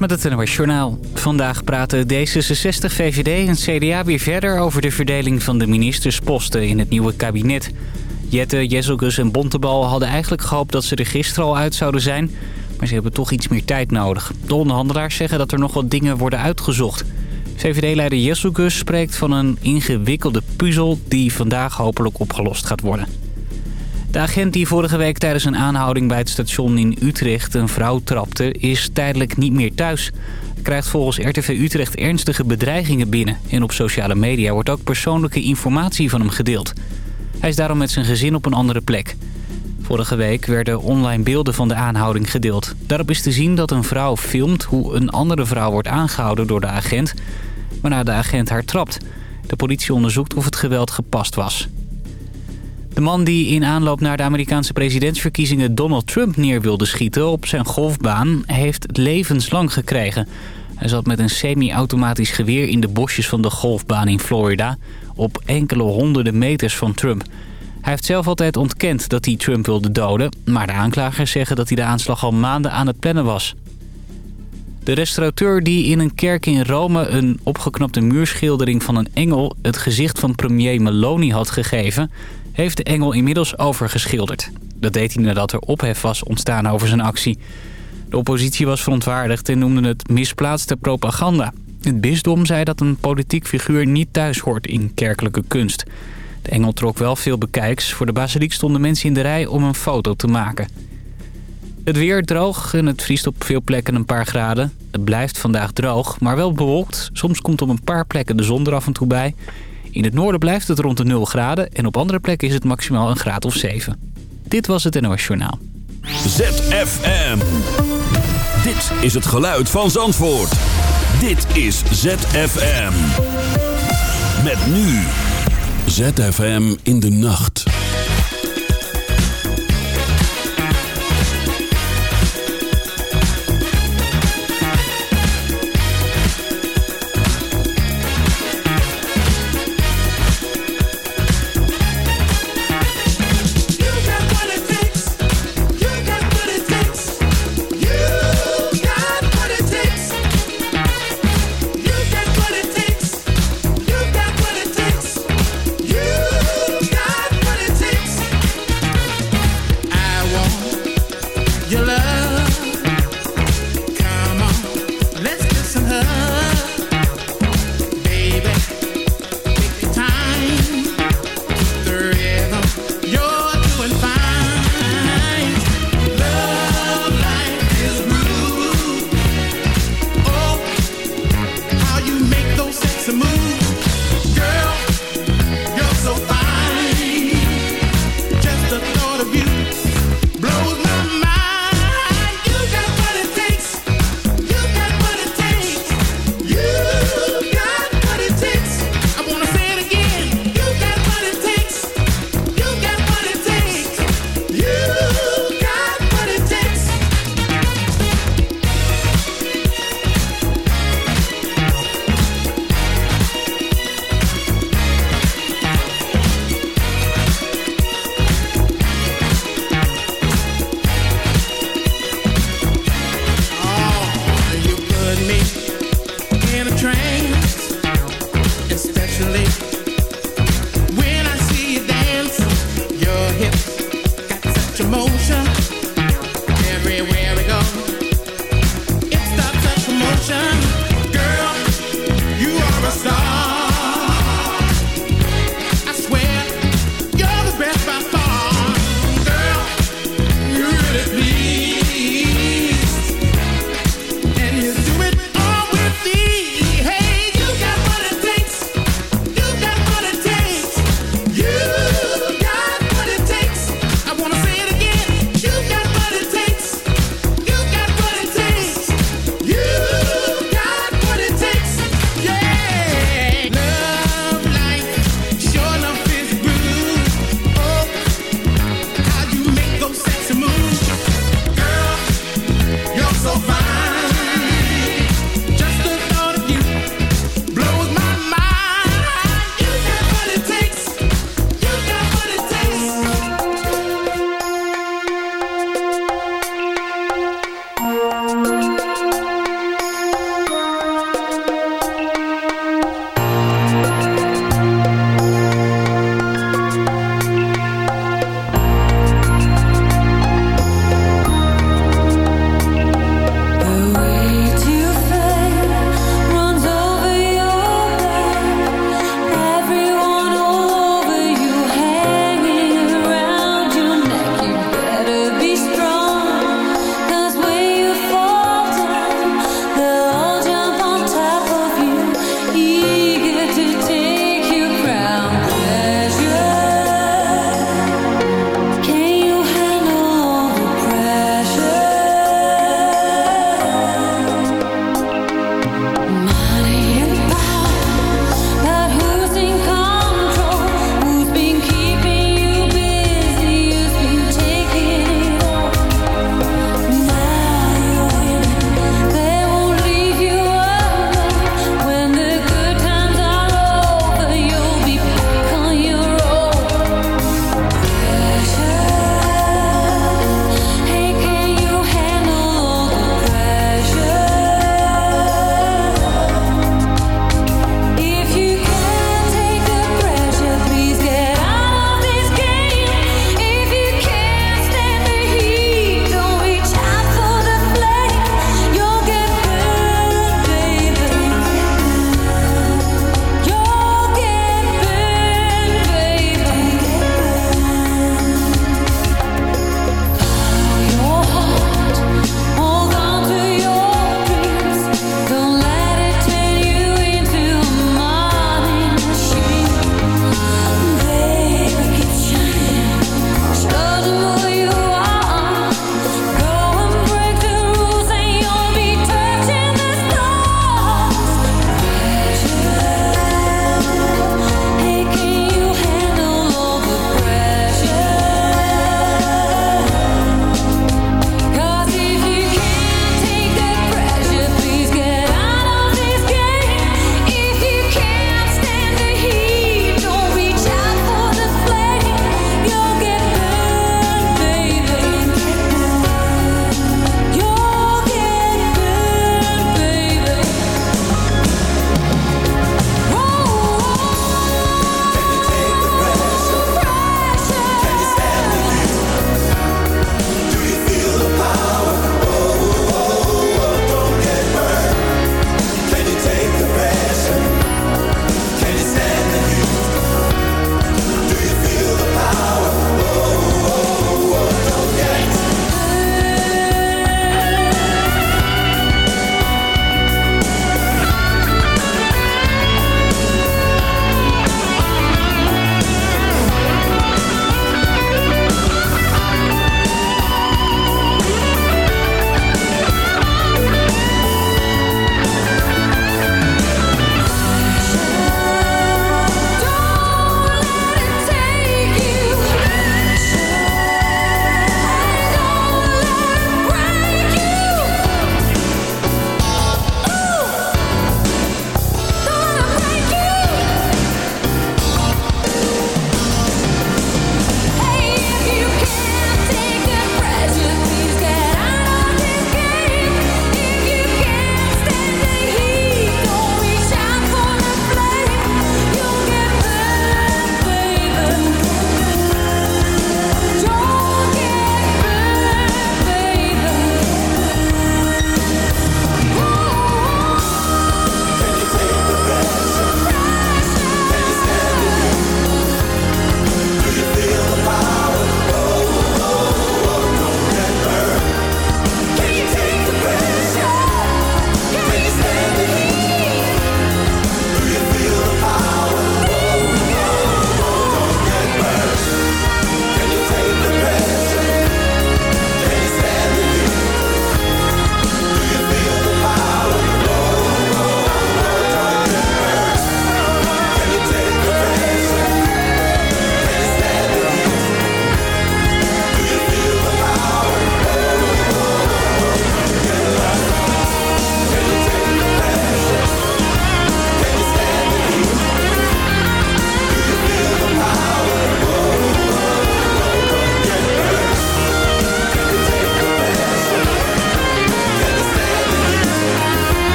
Met het NOS Journaal. Vandaag praten D66, VVD en CDA weer verder over de verdeling van de ministersposten in het nieuwe kabinet. Jette, Jezelgus en Bontebal hadden eigenlijk gehoopt dat ze er gisteren al uit zouden zijn... maar ze hebben toch iets meer tijd nodig. De onderhandelaars zeggen dat er nog wat dingen worden uitgezocht. VVD-leider Jezelgus spreekt van een ingewikkelde puzzel die vandaag hopelijk opgelost gaat worden. De agent die vorige week tijdens een aanhouding bij het station in Utrecht een vrouw trapte... is tijdelijk niet meer thuis. Hij krijgt volgens RTV Utrecht ernstige bedreigingen binnen. En op sociale media wordt ook persoonlijke informatie van hem gedeeld. Hij is daarom met zijn gezin op een andere plek. Vorige week werden online beelden van de aanhouding gedeeld. Daarop is te zien dat een vrouw filmt hoe een andere vrouw wordt aangehouden door de agent... waarna de agent haar trapt. De politie onderzoekt of het geweld gepast was. De man die in aanloop naar de Amerikaanse presidentsverkiezingen Donald Trump neer wilde schieten op zijn golfbaan heeft levenslang gekregen. Hij zat met een semi-automatisch geweer in de bosjes van de golfbaan in Florida op enkele honderden meters van Trump. Hij heeft zelf altijd ontkend dat hij Trump wilde doden, maar de aanklagers zeggen dat hij de aanslag al maanden aan het plannen was. De restaurateur die in een kerk in Rome een opgeknapte muurschildering van een engel het gezicht van premier Meloni had gegeven, heeft de engel inmiddels overgeschilderd. Dat deed hij nadat er ophef was ontstaan over zijn actie. De oppositie was verontwaardigd en noemde het misplaatste propaganda. Het bisdom zei dat een politiek figuur niet thuis hoort in kerkelijke kunst. De engel trok wel veel bekijks. Voor de basiliek stonden mensen in de rij om een foto te maken. Het weer droog en het vriest op veel plekken een paar graden. Het blijft vandaag droog, maar wel bewolkt. Soms komt op een paar plekken de zon er af en toe bij. In het noorden blijft het rond de 0 graden en op andere plekken is het maximaal een graad of 7. Dit was het NOS Journaal. ZFM. Dit is het geluid van Zandvoort. Dit is ZFM. Met nu. ZFM in de nacht.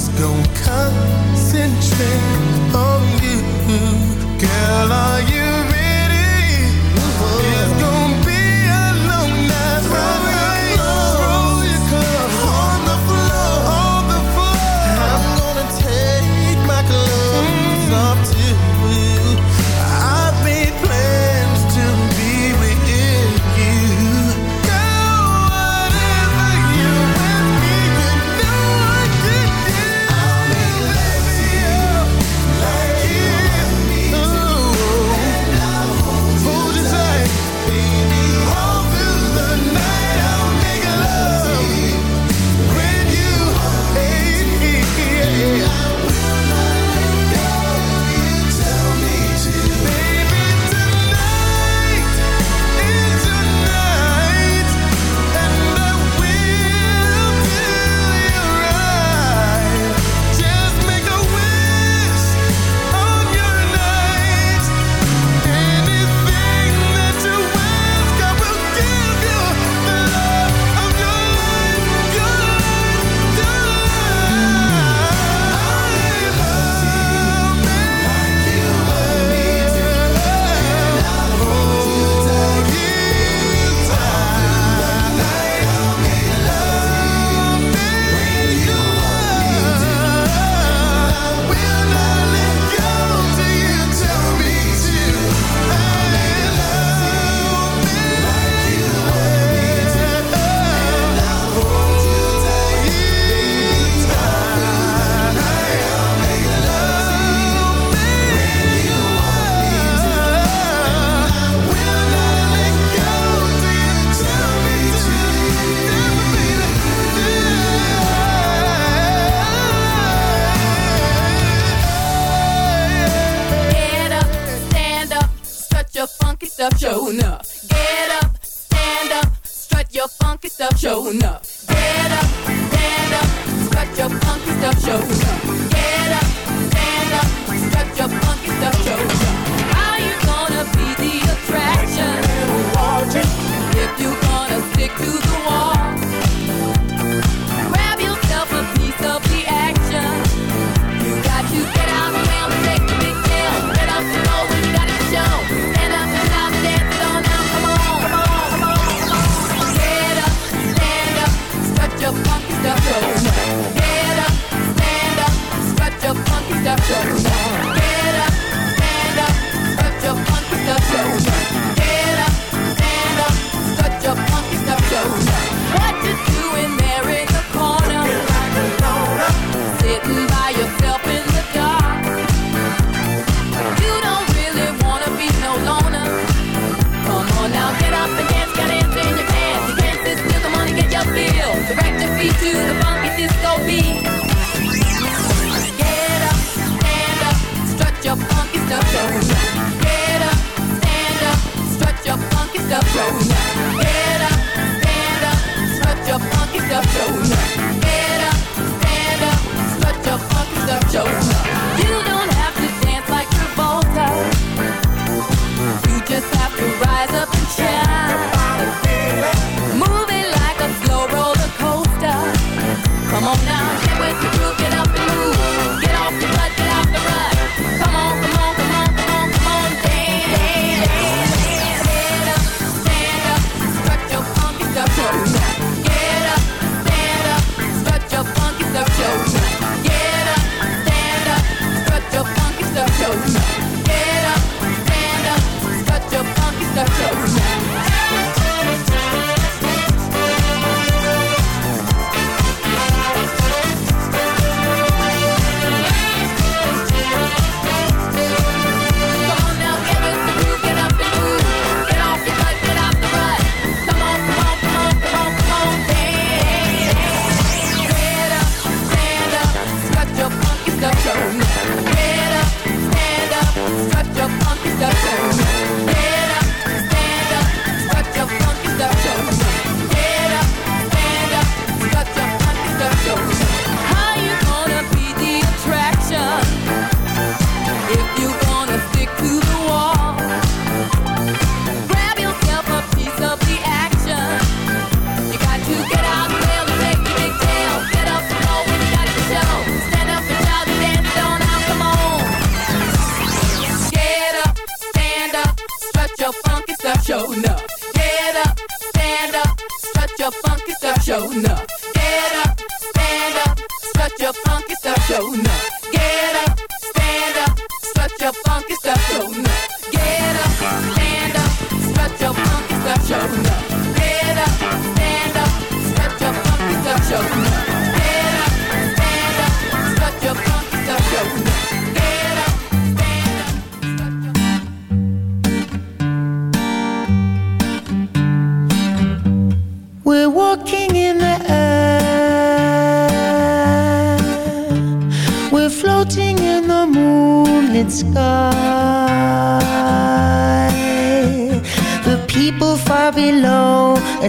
just gonna concentrate on you, girl. Are you?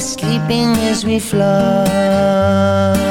Sleeping as we fly.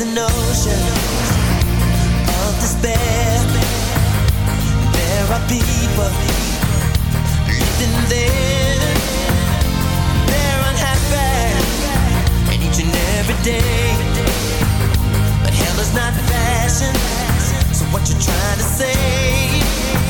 An ocean of despair. There are people living there. They're unhappy, and each and every day. But hell is not fashion. So what you trying to say?